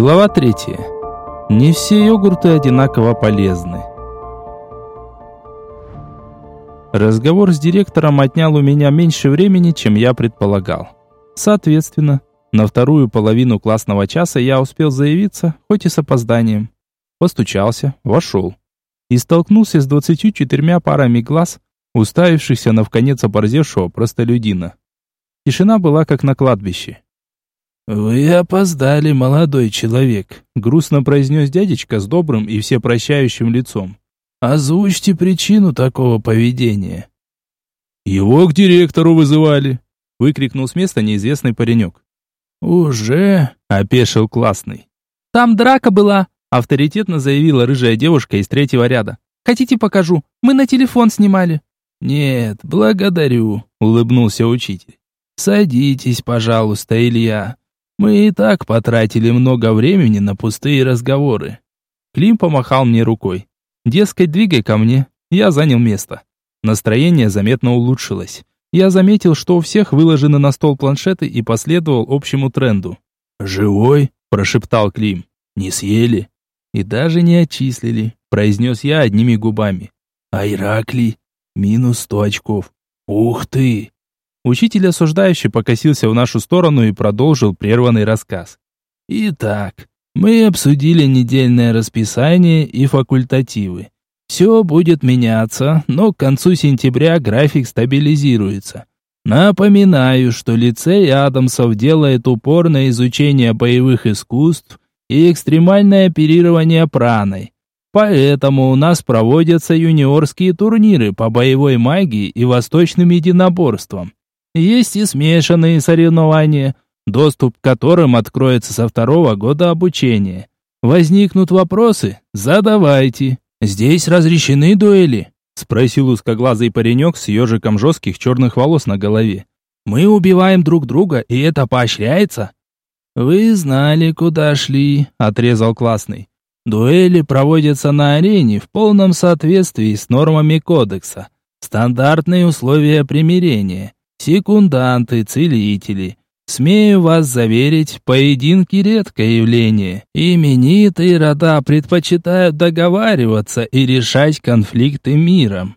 Глава третья. Не все йогурты одинаково полезны. Разговор с директором отнял у меня меньше времени, чем я предполагал. Соответственно, на вторую половину классного часа я успел заявиться, хоть и с опозданием. Постучался, вошел. И столкнулся с двадцатью четырьмя парами глаз, уставившихся на вконец оборзевшего простолюдина. Тишина была как на кладбище. «Вы опоздали, молодой человек», — грустно произнес дядечка с добрым и всепрощающим лицом. «Озвучьте причину такого поведения». «Его к директору вызывали», — выкрикнул с места неизвестный паренек. «Уже?» — опешил классный. «Там драка была», — авторитетно заявила рыжая девушка из третьего ряда. «Хотите, покажу? Мы на телефон снимали». «Нет, благодарю», — улыбнулся учитель. «Садитесь, пожалуйста, Илья. Мы и так потратили много времени на пустые разговоры». Клим помахал мне рукой. Дескать, двигай ко мне. Я занял место. Настроение заметно улучшилось. Я заметил, что у всех выложены на стол планшеты и последовал общему тренду. «Живой?» – прошептал Клим. «Не съели?» «И даже не отчислили», – произнес я одними губами. «А Ираклий? Минус сто очков. Ух ты!» Учитель осуждающий покосился в нашу сторону и продолжил прерванный рассказ. «Итак, мы обсудили недельное расписание и факультативы. Все будет меняться, но к концу сентября график стабилизируется. Напоминаю, что лицей Адамсов делает упор на изучение боевых искусств и экстремальное оперирование праной. Поэтому у нас проводятся юниорские турниры по боевой магии и восточным единоборствам. Есть и смешанные соревнования, доступ к которым откроется со второго года обучения. Возникнут вопросы? Задавайте. Здесь разрешены дуэли? Спросил узкоглазый паренек с ежиком жестких черных волос на голове. Мы убиваем друг друга, и это поощряется? Вы знали, куда шли, отрезал классный. Дуэли проводятся на арене в полном соответствии с нормами кодекса. Стандартные условия примирения секунданты, целители. Смею вас заверить, поединки редкое явление. Именитые рода предпочитают договариваться и решать конфликты миром.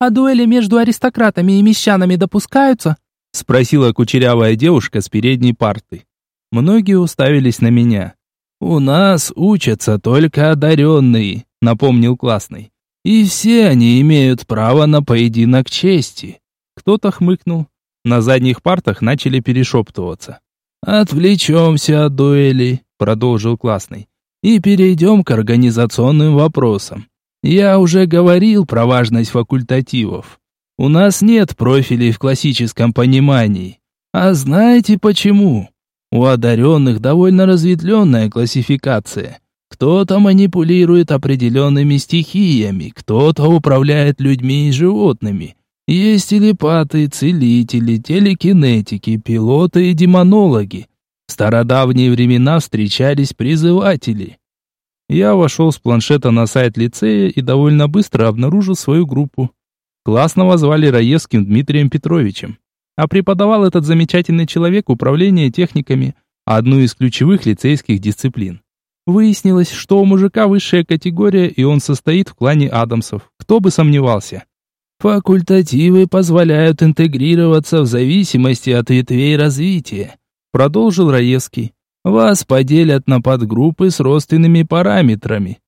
А дуэли между аристократами и мещанами допускаются? спросила кучерявая девушка с передней парты. Многие уставились на меня. У нас учатся только одаренные, напомнил классный. И все они имеют право на поединок чести. Кто-то хмыкнул. На задних партах начали перешептываться. «Отвлечемся от дуэли», — продолжил классный, «и перейдем к организационным вопросам. Я уже говорил про важность факультативов. У нас нет профилей в классическом понимании. А знаете почему? У одаренных довольно разветвленная классификация. Кто-то манипулирует определенными стихиями, кто-то управляет людьми и животными, есть телепаты, целители, телекинетики, пилоты и демонологи. В стародавние времена встречались призыватели. Я вошел с планшета на сайт лицея и довольно быстро обнаружил свою группу. Классного звали Раевским Дмитрием Петровичем. А преподавал этот замечательный человек управление техниками, одну из ключевых лицейских дисциплин. Выяснилось, что у мужика высшая категория, и он состоит в клане Адамсов. Кто бы сомневался. Факультативы позволяют интегрироваться в зависимости от ветвей развития, продолжил Раевский. Вас поделят на подгруппы с родственными параметрами.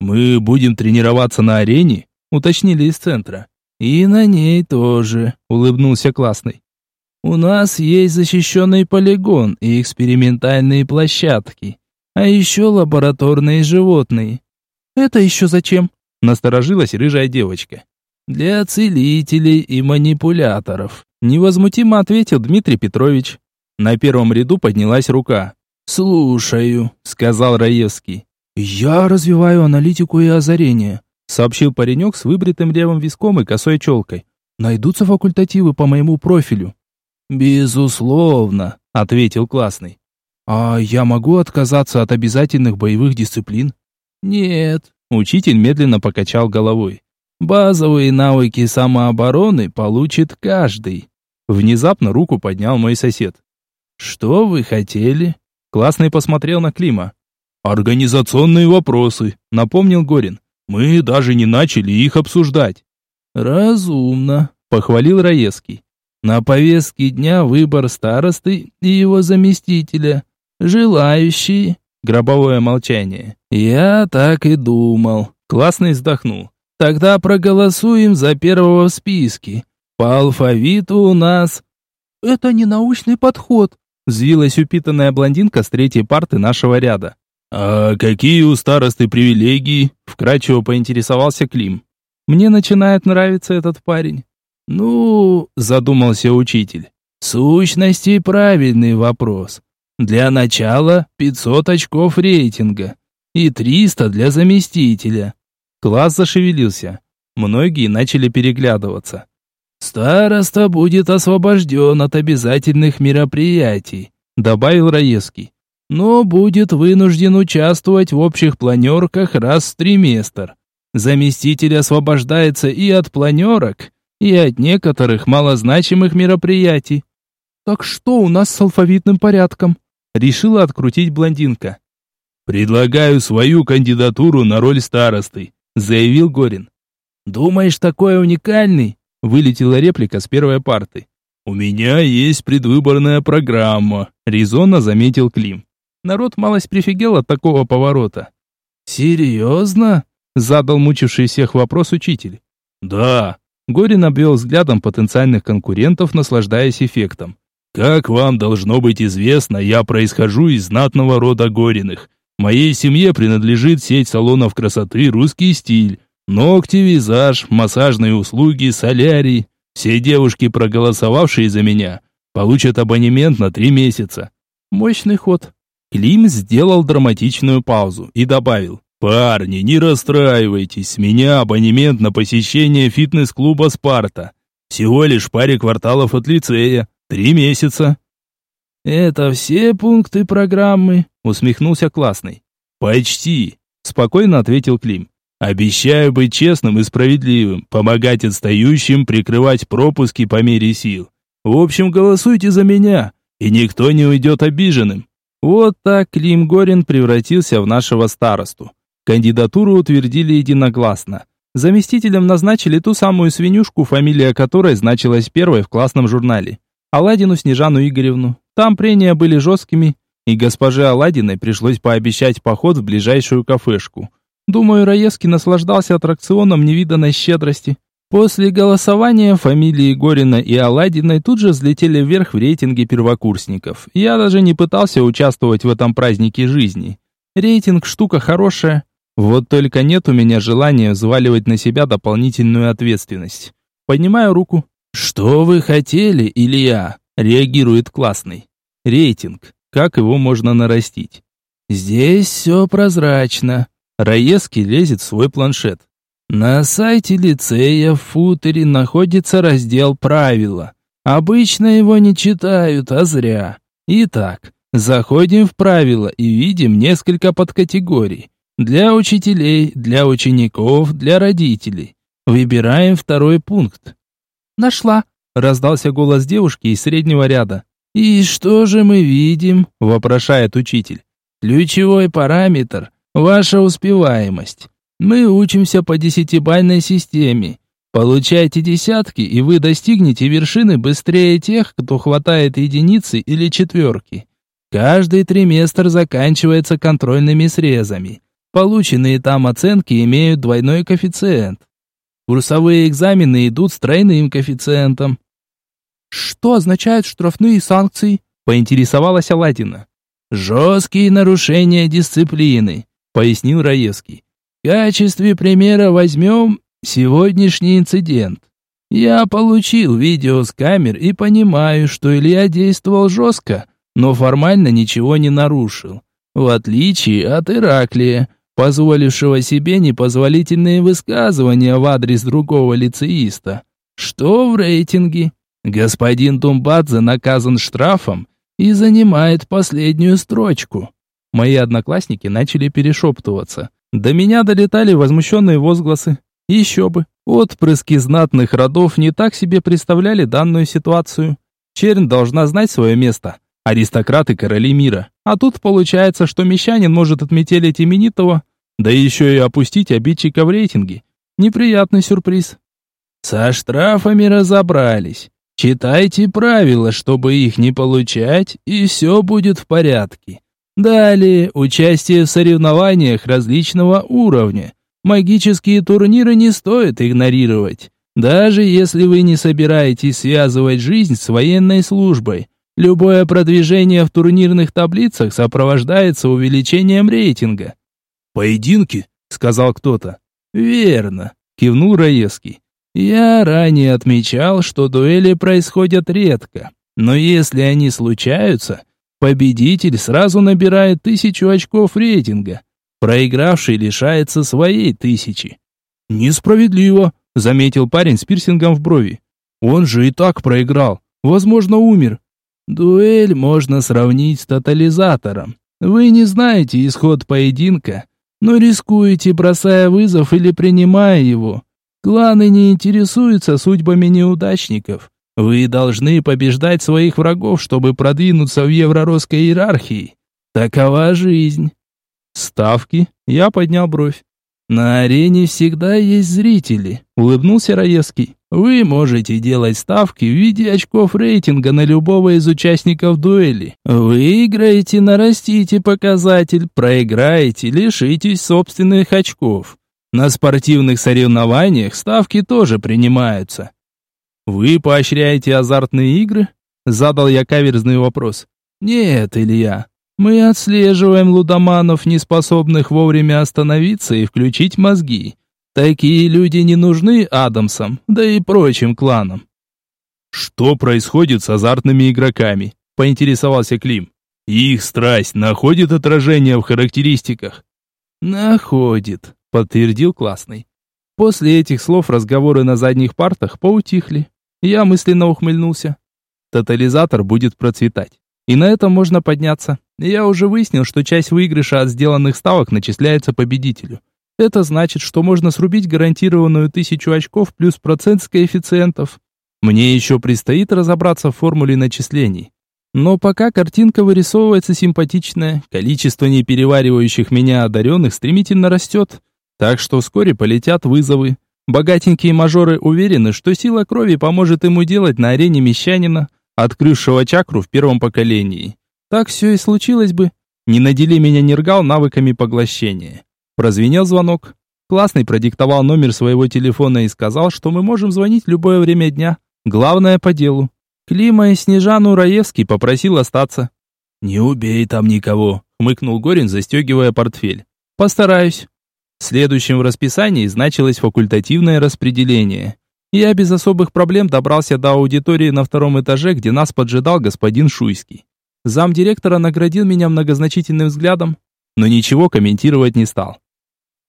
Мы будем тренироваться на арене, уточнили из центра. И на ней тоже, улыбнулся классный. У нас есть защищенный полигон и экспериментальные площадки, а еще лабораторные животные. Это еще зачем? Насторожилась рыжая девочка для целителей и манипуляторов», — невозмутимо ответил Дмитрий Петрович. На первом ряду поднялась рука. «Слушаю», — сказал Раевский. «Я развиваю аналитику и озарение», — сообщил паренек с выбритым левым виском и косой челкой. «Найдутся факультативы по моему профилю». «Безусловно», — ответил классный. «А я могу отказаться от обязательных боевых дисциплин?» «Нет», — учитель медленно покачал головой. Базовые навыки самообороны получит каждый. Внезапно руку поднял мой сосед. Что вы хотели? Классный посмотрел на Клима. «Организационные вопросы», — напомнил Горин. «Мы даже не начали их обсуждать». «Разумно», — похвалил Раевский. «На повестке дня выбор старосты и его заместителя. Желающие...» Гробовое молчание. «Я так и думал». Классный вздохнул. «Тогда проголосуем за первого в списке. По алфавиту у нас...» «Это не научный подход», взвилась упитанная блондинка с третьей парты нашего ряда. «А какие у старосты привилегии?» – вкратчиво поинтересовался Клим. «Мне начинает нравиться этот парень». «Ну...» – задумался учитель. «В сущности, правильный вопрос. Для начала 500 очков рейтинга и 300 для заместителя». Класс зашевелился. Многие начали переглядываться. «Староста будет освобожден от обязательных мероприятий», – добавил Раевский но будет вынужден участвовать в общих планерках раз в триместр. Заместитель освобождается и от планерок, и от некоторых малозначимых мероприятий. «Так что у нас с алфавитным порядком?» Решила открутить блондинка. «Предлагаю свою кандидатуру на роль старосты», заявил Горин. «Думаешь, такой уникальный?» Вылетела реплика с первой парты. «У меня есть предвыборная программа», резонно заметил Клим. Народ малость прифигел от такого поворота. «Серьезно?» – задал мучивший всех вопрос учитель. «Да». Горин обвел взглядом потенциальных конкурентов, наслаждаясь эффектом. «Как вам должно быть известно, я происхожу из знатного рода Гориных. Моей семье принадлежит сеть салонов красоты «Русский стиль», ногти, визаж, массажные услуги, солярий. Все девушки, проголосовавшие за меня, получат абонемент на три месяца». «Мощный ход», Клим сделал драматичную паузу и добавил. «Парни, не расстраивайтесь, с меня абонемент на посещение фитнес-клуба «Спарта». Всего лишь паре кварталов от лицея. Три месяца». «Это все пункты программы?» — усмехнулся классный. «Почти», — спокойно ответил Клим. «Обещаю быть честным и справедливым, помогать отстающим, прикрывать пропуски по мере сил. В общем, голосуйте за меня, и никто не уйдет обиженным. Вот так Клим Горин превратился в нашего старосту. Кандидатуру утвердили единогласно. Заместителем назначили ту самую свинюшку, фамилия которой значилась первой в классном журнале. Аладину Снежану Игоревну. Там прения были жесткими, и госпоже Аладиной пришлось пообещать поход в ближайшую кафешку. Думаю, Раевский наслаждался аттракционом невиданной щедрости. После голосования фамилии Горина и Аладдиной тут же взлетели вверх в рейтинге первокурсников. Я даже не пытался участвовать в этом празднике жизни. Рейтинг штука хорошая, вот только нет у меня желания взваливать на себя дополнительную ответственность. Поднимаю руку. «Что вы хотели, Илья?» Реагирует классный. Рейтинг. Как его можно нарастить? Здесь все прозрачно. Раевский лезет в свой планшет. На сайте лицея в футере находится раздел «Правила». Обычно его не читают, а зря. Итак, заходим в правила и видим несколько подкатегорий. Для учителей, для учеников, для родителей. Выбираем второй пункт. «Нашла», — раздался голос девушки из среднего ряда. «И что же мы видим?» — вопрошает учитель. «Ключевой параметр — ваша успеваемость. Мы учимся по десятибальной системе. Получайте десятки, и вы достигнете вершины быстрее тех, кто хватает единицы или четверки. Каждый триместр заканчивается контрольными срезами. Полученные там оценки имеют двойной коэффициент. Курсовые экзамены идут с тройным коэффициентом. Что означают штрафные санкции? Поинтересовалась Аладдина. Жесткие нарушения дисциплины, пояснил Раевский. В качестве примера возьмем сегодняшний инцидент. Я получил видео с камер и понимаю, что Илья действовал жестко, но формально ничего не нарушил. В отличие от Ираклия, позволившего себе непозволительные высказывания в адрес другого лицеиста. Что в рейтинге? Господин Тумбадзе наказан штрафом и занимает последнюю строчку. Мои одноклассники начали перешептываться. До меня долетали возмущенные возгласы. Еще бы, отпрыски знатных родов не так себе представляли данную ситуацию. Чернь должна знать свое место, Аристократы короли мира. А тут получается, что мещанин может отметелить именитого, да еще и опустить обидчика в рейтинге. Неприятный сюрприз. Со штрафами разобрались. Читайте правила, чтобы их не получать, и все будет в порядке. Далее, участие в соревнованиях различного уровня. Магические турниры не стоит игнорировать. Даже если вы не собираетесь связывать жизнь с военной службой, любое продвижение в турнирных таблицах сопровождается увеличением рейтинга. «Поединки?» — сказал кто-то. «Верно», — кивнул Раевский. «Я ранее отмечал, что дуэли происходят редко, но если они случаются, победитель сразу набирает тысячу очков рейтинга, проигравший лишается своей тысячи». «Несправедливо», — заметил парень с пирсингом в брови. «Он же и так проиграл. Возможно, умер». «Дуэль можно сравнить с тотализатором. Вы не знаете исход поединка, но рискуете, бросая вызов или принимая его. Кланы не интересуются судьбами неудачников. Вы должны побеждать своих врагов, чтобы продвинуться в евроросской иерархии. Такова жизнь. Ставки? Я поднял бровь. На арене всегда есть зрители, улыбнулся Раевский. Вы можете делать ставки в виде очков рейтинга на любого из участников дуэли. Выиграете, нарастите показатель, проиграете, лишитесь собственных очков. На спортивных соревнованиях ставки тоже принимаются. Вы поощряете азартные игры? Задал я каверзный вопрос. Нет, Илья. Мы отслеживаем лудоманов, не способных вовремя остановиться и включить мозги. Такие люди не нужны Адамсам, да и прочим кланам. Что происходит с азартными игроками? Поинтересовался Клим. Их страсть находит отражение в характеристиках. Находит, подтвердил классный. После этих слов разговоры на задних партах поутихли. Я мысленно ухмыльнулся. Тотализатор будет процветать. И на этом можно подняться. Я уже выяснил, что часть выигрыша от сделанных ставок начисляется победителю. Это значит, что можно срубить гарантированную тысячу очков плюс процент с коэффициентов. Мне еще предстоит разобраться в формуле начислений. Но пока картинка вырисовывается симпатичная, количество непереваривающих меня одаренных стремительно растет. Так что вскоре полетят вызовы. Богатенькие мажоры уверены, что сила крови поможет ему делать на арене мещанина, открывшего чакру в первом поколении. Так все и случилось бы. Не надели меня Нергал навыками поглощения. Прозвенел звонок. Классный продиктовал номер своего телефона и сказал, что мы можем звонить любое время дня. Главное по делу. Клима и Снежану Раевский попросил остаться. «Не убей там никого», — хмыкнул Горин, застегивая портфель. «Постараюсь». Следующим в расписании значилось факультативное распределение. Я без особых проблем добрался до аудитории на втором этаже, где нас поджидал господин Шуйский. Замдиректора наградил меня многозначительным взглядом, но ничего комментировать не стал.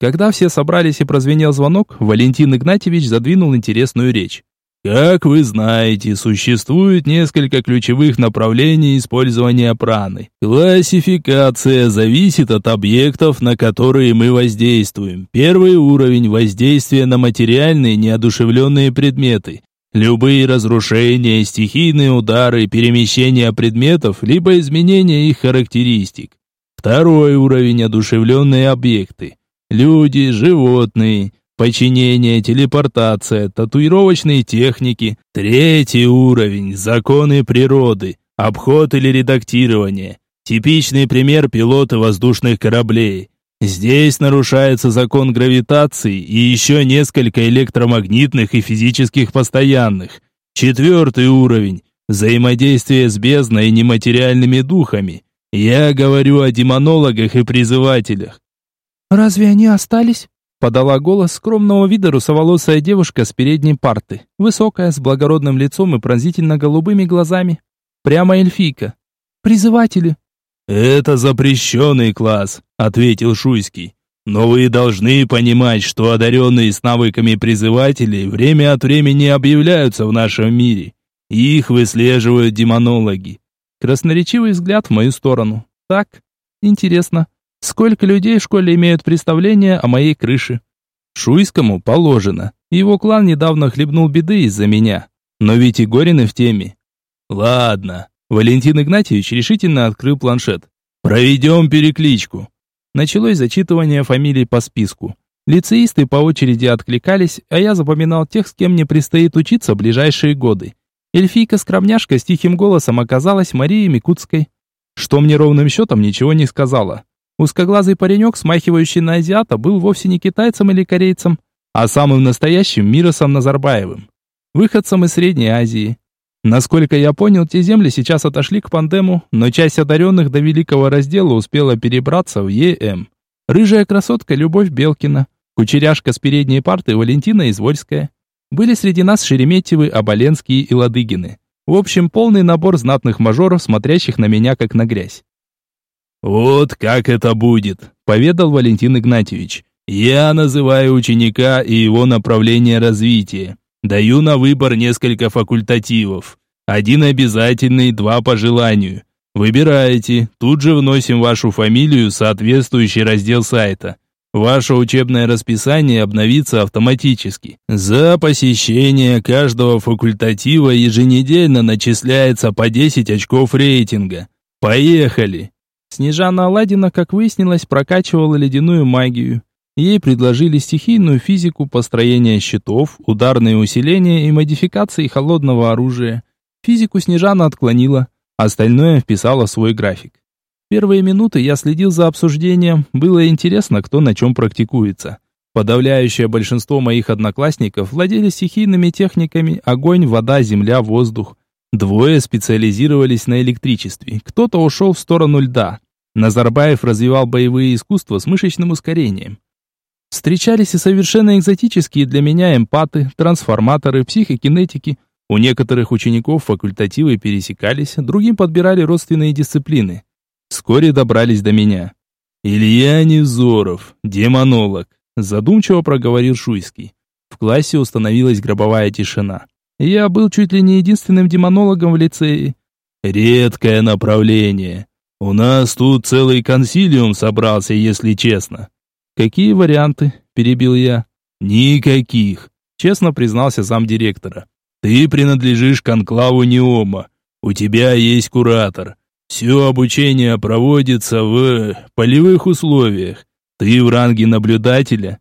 Когда все собрались и прозвенел звонок, Валентин Игнатьевич задвинул интересную речь. Как вы знаете, существует несколько ключевых направлений использования праны. Классификация зависит от объектов, на которые мы воздействуем. Первый уровень воздействия на материальные неодушевленные предметы. Любые разрушения, стихийные удары, перемещения предметов, либо изменения их характеристик. Второй уровень одушевленные объекты. Люди, животные, подчинение, телепортация, татуировочные техники. Третий уровень – законы природы, обход или редактирование. Типичный пример пилоты воздушных кораблей. Здесь нарушается закон гравитации и еще несколько электромагнитных и физических постоянных. Четвертый уровень – взаимодействие с бездной и нематериальными духами. Я говорю о демонологах и призывателях. «Разве они остались?» Подала голос скромного вида русоволосая девушка с передней парты, высокая, с благородным лицом и пронзительно-голубыми глазами. Прямо эльфийка. «Призыватели». «Это запрещенный класс», — ответил Шуйский. «Но вы должны понимать, что одаренные с навыками призывателей время от времени объявляются в нашем мире. Их выслеживают демонологи». Красноречивый взгляд в мою сторону. «Так, интересно, Сколько людей в школе имеют представление о моей крыше? Шуйскому положено. Его клан недавно хлебнул беды из-за меня. Но ведь и Горины в теме. Ладно, Валентин Игнатьевич решительно открыл планшет. «Проведем перекличку». Началось зачитывание фамилий по списку. Лицеисты по очереди откликались, а я запоминал тех, с кем мне предстоит учиться ближайшие годы. Эльфийка-скромняшка с тихим голосом оказалась Марией Микутской, что мне ровным счетом ничего не сказала. Узкоглазый паренек, смахивающий на азиата, был вовсе не китайцем или корейцем, а самым настоящим Миросом Назарбаевым, выходцем из Средней Азии. Насколько я понял, те земли сейчас отошли к пандему, но часть одаренных до великого раздела успела перебраться в ЕМ. Рыжая красотка Любовь Белкина, кучеряшка с передней парты Валентина Извольская. Были среди нас Шереметьевы, Оболенские и Ладыгины. В общем, полный набор знатных мажоров, смотрящих на меня как на грязь. «Вот как это будет», — поведал Валентин Игнатьевич. «Я называю ученика и его направление развития. Даю на выбор несколько факультативов. Один обязательный, два по желанию. Выбираете, тут же вносим вашу фамилию в соответствующий раздел сайта. Ваше учебное расписание обновится автоматически. За посещение каждого факультатива еженедельно начисляется по 10 очков рейтинга. Поехали! Снежана Аладдина, как выяснилось, прокачивала ледяную магию. Ей предложили стихийную физику, построение щитов, ударные усиления и модификации холодного оружия. Физику Снежана отклонила, остальное вписала в свой график. Первые минуты я следил за обсуждением, было интересно, кто на чем практикуется. Подавляющее большинство моих одноклассников владели стихийными техниками огонь, вода, земля, воздух. Двое специализировались на электричестве, кто-то ушел в сторону льда. Назарбаев развивал боевые искусства с мышечным ускорением. Встречались и совершенно экзотические для меня эмпаты, трансформаторы, психокинетики. У некоторых учеников факультативы пересекались, другим подбирали родственные дисциплины. Вскоре добрались до меня. «Илья Невзоров, демонолог», задумчиво проговорил Шуйский. В классе установилась гробовая тишина. Я был чуть ли не единственным демонологом в лицее. Редкое направление. У нас тут целый консилиум собрался, если честно. Какие варианты? перебил я. Никаких, честно признался замдиректора. Ты принадлежишь к анклаву Неома. У тебя есть куратор. Все обучение проводится в полевых условиях. Ты в ранге наблюдателя.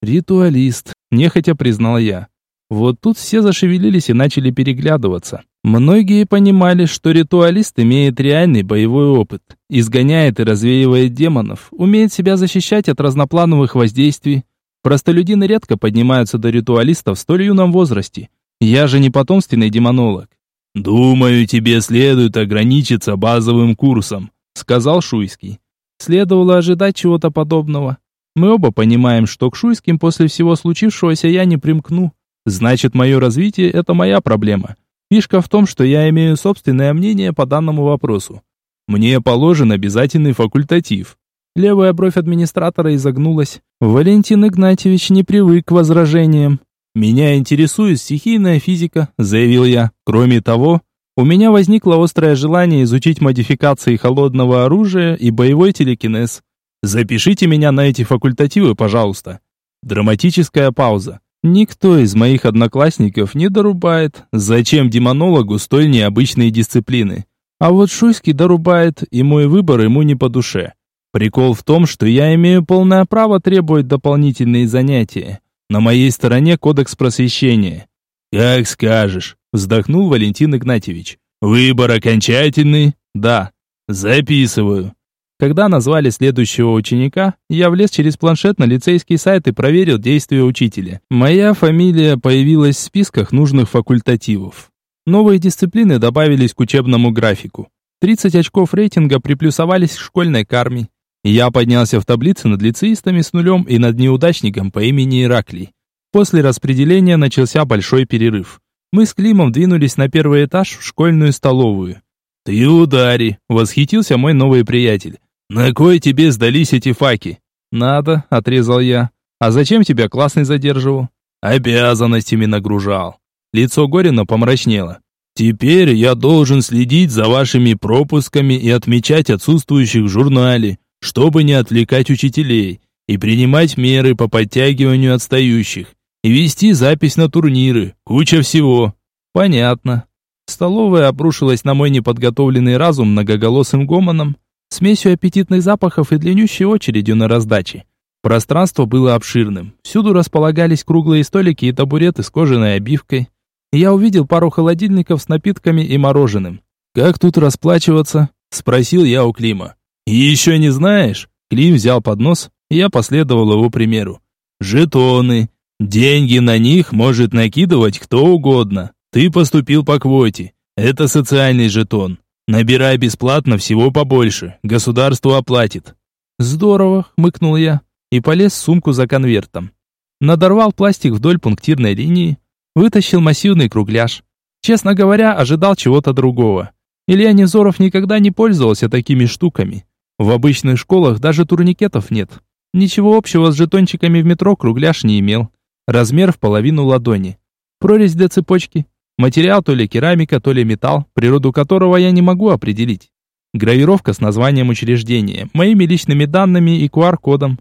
Ритуалист, нехотя признал я. Вот тут все зашевелились и начали переглядываться. Многие понимали, что ритуалист имеет реальный боевой опыт, изгоняет и развеивает демонов, умеет себя защищать от разноплановых воздействий. Простолюдины редко поднимаются до ритуалиста в столь юном возрасте. Я же не потомственный демонолог. «Думаю, тебе следует ограничиться базовым курсом», — сказал Шуйский. Следовало ожидать чего-то подобного. Мы оба понимаем, что к Шуйским после всего случившегося я не примкну. Значит, мое развитие – это моя проблема. Фишка в том, что я имею собственное мнение по данному вопросу. Мне положен обязательный факультатив. Левая бровь администратора изогнулась. Валентин Игнатьевич не привык к возражениям. «Меня интересует стихийная физика», – заявил я. «Кроме того, у меня возникло острое желание изучить модификации холодного оружия и боевой телекинез. Запишите меня на эти факультативы, пожалуйста». Драматическая пауза. Никто из моих одноклассников не дорубает, зачем демонологу столь необычные дисциплины. А вот Шуйский дорубает, и мой выбор ему не по душе. Прикол в том, что я имею полное право требовать дополнительные занятия. На моей стороне кодекс просвещения. «Как скажешь», — вздохнул Валентин Игнатьевич. «Выбор окончательный?» «Да». «Записываю». Когда назвали следующего ученика, я влез через планшет на лицейский сайт и проверил действия учителя. Моя фамилия появилась в списках нужных факультативов. Новые дисциплины добавились к учебному графику. 30 очков рейтинга приплюсовались к школьной карме. Я поднялся в таблице над лицеистами с нулем и над неудачником по имени Ираклий. После распределения начался большой перерыв. Мы с Климом двинулись на первый этаж в школьную столовую. «Ты удари!» — восхитился мой новый приятель. «На кой тебе сдались эти факи?» «Надо», — отрезал я. «А зачем тебя классный задерживал?» «Обязанностями нагружал». Лицо Горина помрачнело. «Теперь я должен следить за вашими пропусками и отмечать отсутствующих в журнале, чтобы не отвлекать учителей, и принимать меры по подтягиванию отстающих, и вести запись на турниры, куча всего». «Понятно». Столовая обрушилась на мой неподготовленный разум многоголосым гомоном, смесью аппетитных запахов и длиннющей очередью на раздаче. Пространство было обширным. Всюду располагались круглые столики и табуреты с кожаной обивкой. Я увидел пару холодильников с напитками и мороженым. «Как тут расплачиваться?» – спросил я у Клима. «И еще не знаешь?» Клим взял поднос, и я последовал его примеру. «Жетоны. Деньги на них может накидывать кто угодно. Ты поступил по квоте. Это социальный жетон. Набирай бесплатно всего побольше. Государство оплатит». «Здорово», – хмыкнул я и полез в сумку за конвертом. Надорвал пластик вдоль пунктирной линии, вытащил массивный кругляш. Честно говоря, ожидал чего-то другого. Илья Невзоров никогда не пользовался такими штуками. В обычных школах даже турникетов нет. Ничего общего с жетончиками в метро кругляш не имел. Размер в половину ладони. Прорезь для цепочки. Материал то ли керамика, то ли металл, природу которого я не могу определить. Гравировка с названием учреждения, моими личными данными и QR-кодом.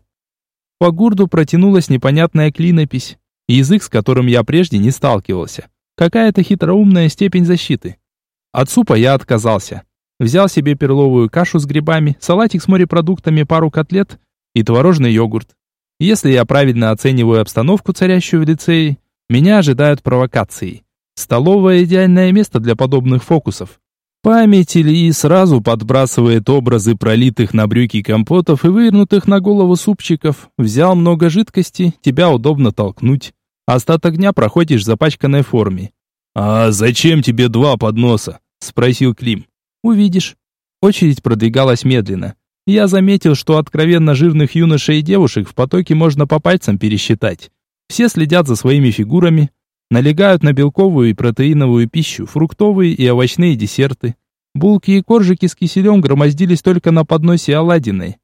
По гурду протянулась непонятная клинопись, язык, с которым я прежде не сталкивался. Какая-то хитроумная степень защиты. От супа я отказался. Взял себе перловую кашу с грибами, салатик с морепродуктами, пару котлет и творожный йогурт. Если я правильно оцениваю обстановку, царящую в лицее, меня ожидают провокации. Столовое идеальное место для подобных фокусов. Память Ильи сразу подбрасывает образы пролитых на брюки компотов и вывернутых на голову супчиков. Взял много жидкости, тебя удобно толкнуть. Остаток дня проходишь в запачканной форме. «А зачем тебе два подноса?» – спросил Клим. «Увидишь». Очередь продвигалась медленно. Я заметил, что откровенно жирных юношей и девушек в потоке можно по пальцам пересчитать. Все следят за своими фигурами, Налегают на белковую и протеиновую пищу, фруктовые и овощные десерты. Булки и коржики с киселем громоздились только на подносе оладиной.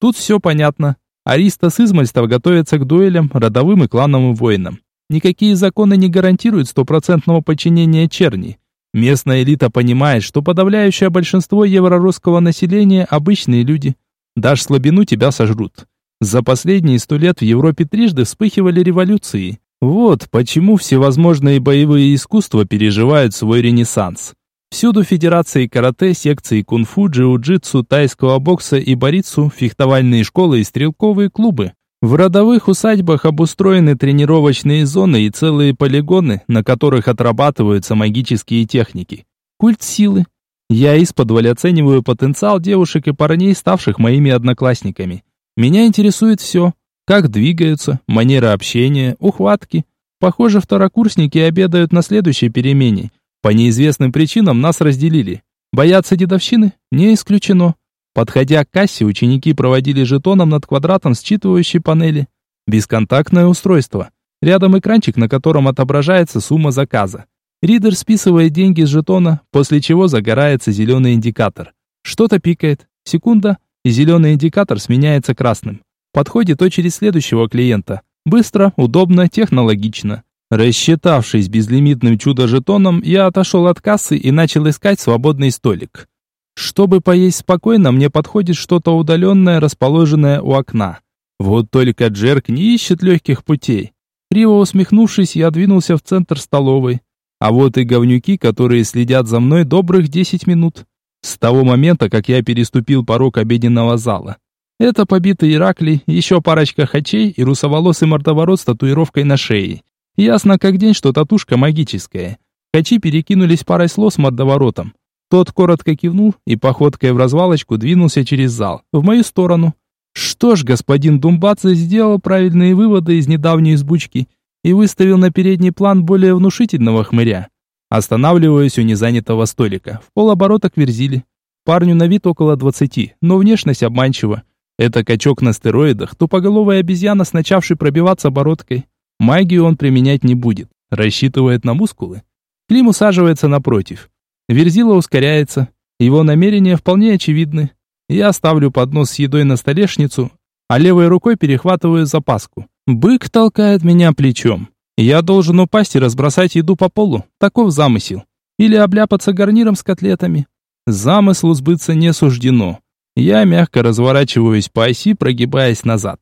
Тут все понятно. Ариста с измальства готовятся к дуэлям, родовым и клановым войнам. Никакие законы не гарантируют стопроцентного подчинения черни. Местная элита понимает, что подавляющее большинство еврорусского населения – обычные люди. Дашь слабину, тебя сожрут. За последние сто лет в Европе трижды вспыхивали революции. Вот почему всевозможные боевые искусства переживают свой ренессанс. Всюду федерации карате, секции кунг-фу, джиу-джитсу, тайского бокса и борицу, фехтовальные школы и стрелковые клубы. В родовых усадьбах обустроены тренировочные зоны и целые полигоны, на которых отрабатываются магические техники. Культ силы. Я из-под оцениваю потенциал девушек и парней, ставших моими одноклассниками. Меня интересует все. Как двигаются, манера общения, ухватки. Похоже, второкурсники обедают на следующей перемене. По неизвестным причинам нас разделили. Боятся дедовщины? Не исключено. Подходя к кассе, ученики проводили жетоном над квадратом считывающей панели. Бесконтактное устройство. Рядом экранчик, на котором отображается сумма заказа. Ридер списывает деньги с жетона, после чего загорается зеленый индикатор. Что-то пикает. Секунда, и зеленый индикатор сменяется красным. Подходит очередь следующего клиента. Быстро, удобно, технологично. Рассчитавшись безлимитным чудо-жетоном, я отошел от кассы и начал искать свободный столик. Чтобы поесть спокойно, мне подходит что-то удаленное, расположенное у окна. Вот только Джерк не ищет легких путей. Криво усмехнувшись, я двинулся в центр столовой. А вот и говнюки, которые следят за мной добрых 10 минут. С того момента, как я переступил порог обеденного зала. Это побитый Ираклий, еще парочка хачей и русоволосый мордоворот с татуировкой на шее. Ясно как день, что татушка магическая. Хачи перекинулись парой слов с мордоворотом. Тот коротко кивнул и походкой в развалочку двинулся через зал, в мою сторону. Что ж, господин Думбадзе сделал правильные выводы из недавней избучки и выставил на передний план более внушительного хмыря. Останавливаюсь у незанятого столика, в полоборота к верзиле. Парню на вид около двадцати, но внешность обманчива. Это качок на стероидах, тупоголовая обезьяна, с начавшей пробиваться бородкой. Магию он применять не будет, рассчитывает на мускулы. Клим усаживается напротив. Верзила ускоряется. Его намерения вполне очевидны. Я ставлю поднос с едой на столешницу, а левой рукой перехватываю запаску. Бык толкает меня плечом. Я должен упасть и разбросать еду по полу. Таков замысел. Или обляпаться гарниром с котлетами. Замыслу сбыться не суждено. Я мягко разворачиваюсь по оси, прогибаясь назад.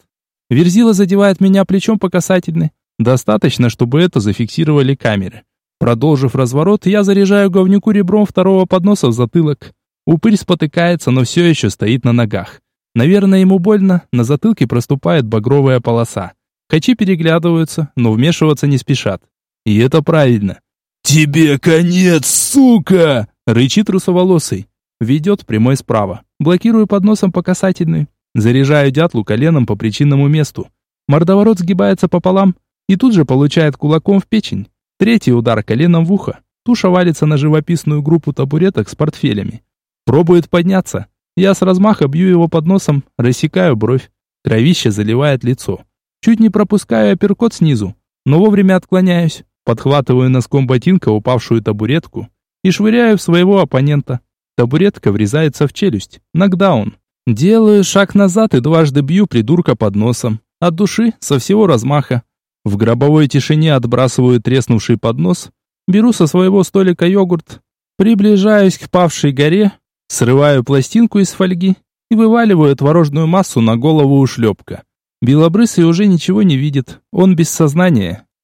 Верзила задевает меня плечом по касательной. Достаточно, чтобы это зафиксировали камеры. Продолжив разворот, я заряжаю говнюку ребром второго подноса в затылок. Упырь спотыкается, но все еще стоит на ногах. Наверное, ему больно, на затылке проступает багровая полоса. Качи переглядываются, но вмешиваться не спешат. И это правильно. «Тебе конец, сука!» — рычит русоволосый. Ведет прямой справа. Блокирую подносом по касательной. Заряжаю дятлу коленом по причинному месту. Мордоворот сгибается пополам и тут же получает кулаком в печень. Третий удар коленом в ухо. Туша валится на живописную группу табуреток с портфелями. Пробует подняться. Я с размаха бью его под носом, рассекаю бровь. Кровище заливает лицо. Чуть не пропускаю апперкот снизу, но вовремя отклоняюсь. Подхватываю носком ботинка упавшую табуретку и швыряю в своего оппонента. Табуретка врезается в челюсть. Нокдаун. Делаю шаг назад и дважды бью придурка под носом. От души, со всего размаха. В гробовой тишине отбрасываю треснувший поднос, беру со своего столика йогурт, приближаюсь к павшей горе, срываю пластинку из фольги и вываливаю творожную массу на голову ушлепка. Белобрысый уже ничего не видит, он без сознания.